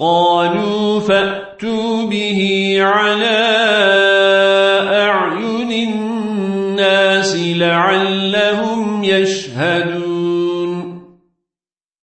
قالوا فأتوا به على أعين الناس لعلهم يشهدون.